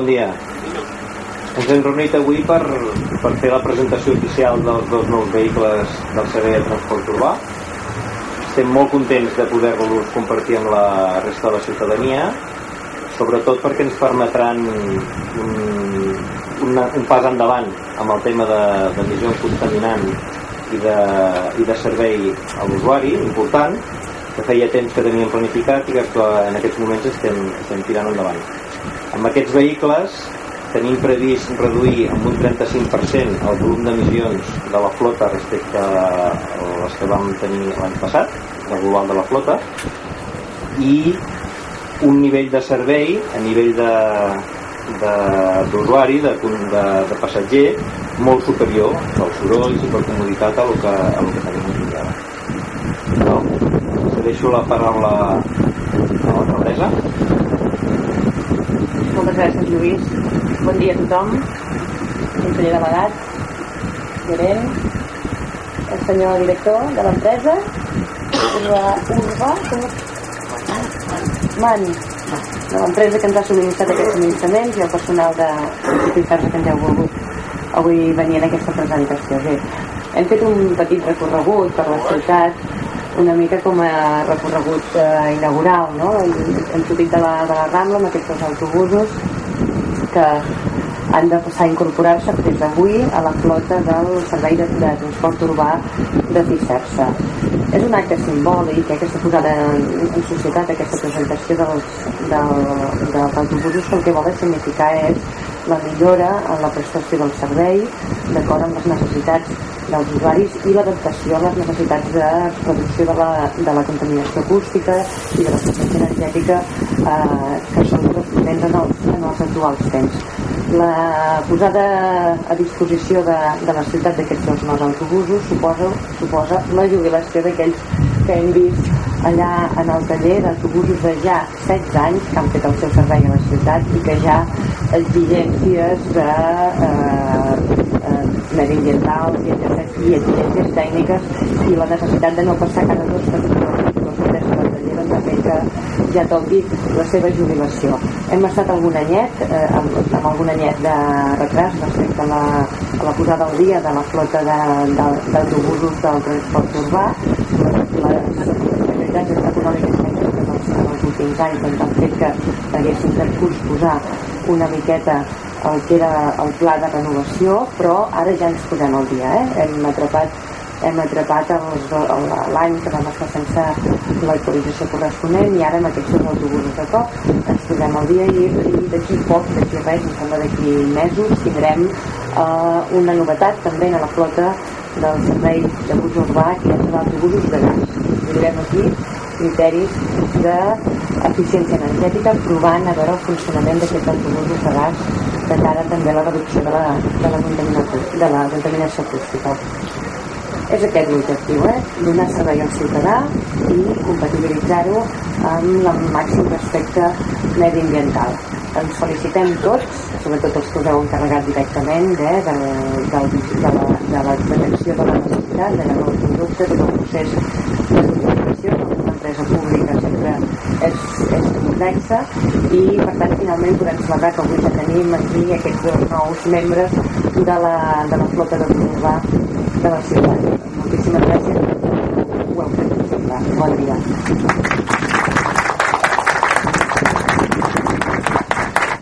bon dia. Ens hem reunit avui per, per fer la presentació oficial dels dos nous vehicles del servei de transport urbà. Estem molt contents de poder-los compartir amb la resta de la ciutadania, sobretot perquè ens permetran un, un, un pas endavant amb el tema d'emissions de, contaminants i de, i de servei a l'usuari, important, que feia temps que teníem planificat i que en aquests moments estem, estem tirant endavant. Amb aquests vehicles tenim previst reduir amb un 35% el volum d'emissions de la flota respecte a les que vam tenir l'any passat, el global de la flota, i un nivell de servei a nivell d'usuari, de, de, de, de passatger molt superior per sorolls i per comoditat a lo que, a lo que tenim fins ara. No? Deixo la paraula a l'alcaldessa. Moltes gràcies, Lluís. Bon dia a tothom. Conseller delegat, gerent, el senyor director de l'empresa, Urba, Urba, Mani, de l'empresa que ens ha subministrat aquests subministraments i el personal de l'Institut que ens heu volgut avui venir en aquesta presentació. Bé, hem fet un petit recorregut per la ciutat una mica com a recorregut eh, inaugural no? hem sortit de la, de la Rambla amb aquests dos autobusos que han de passar a incorporar-se des d'avui a la flota del servei de, de transport urbà de Ficersa. És un acte simbòlic eh, aquesta posada en, en societat, aquesta presentació dels, del, dels autobusos que el que vol significar és la millora en la prestació del servei d'acord amb les necessitats dels usuaris i l'adaptació a les necessitats de reducció de la, de la contaminació acústica i de l'eficiència energètica eh, que són corresponents en els, en els actuals temps. La posada a disposició de, de la ciutat d'aquests dos nous autobusos suposa, suposa la jubilació d'aquells que hem vist allà en el taller d'autobusos de ja 16 anys que han fet el seu servei a la ciutat i que ja exigències de eh, eh, mediambientals i, i exigències tècniques i la necessitat de no passar cada dos per que ja toqui la seva jubilació. Hem estat algun anyet, eh, amb, amb algun anyet de retras respecte a la, a la posada al dia de la flota d'autobusos de, de, del transport urbà. Les realitats econòmiques en els últims anys doncs, han fet que haguéssim de posar una miqueta el que era el pla de renovació, però ara ja ens posem al dia. Eh? Hem atrapat hem atrapat l'any que vam estar sense l'actualització corresponent i ara amb aquests dos autobusos de cop ens posem al dia i, i d'aquí poc, d'aquí res, em sembla d'aquí mesos tindrem eh, una novetat també a la flota del servei de bus urbà que és l'autobús de gas. Direm aquí criteris d'eficiència energètica provant a veure el funcionament d'aquests autobusos de gas de cara també a la reducció de la, de la, contaminació, de la contaminació acústica. És aquest l'objectiu, eh? donar servei al ciutadà i compatibilitzar-ho amb el màxim respecte mediambiental. Ens felicitem tots, sobretot els que us heu encarregat directament eh? de, de, de, la, de la detecció de la necessitat, de la nova conducta, tot el procés de comunicació, una empresa pública sempre és, és complexa i per tant finalment podem celebrar que avui ja tenim aquí aquests dos nous membres de la, de la flota de urbà de la ciutat. Moltíssimes gràcies.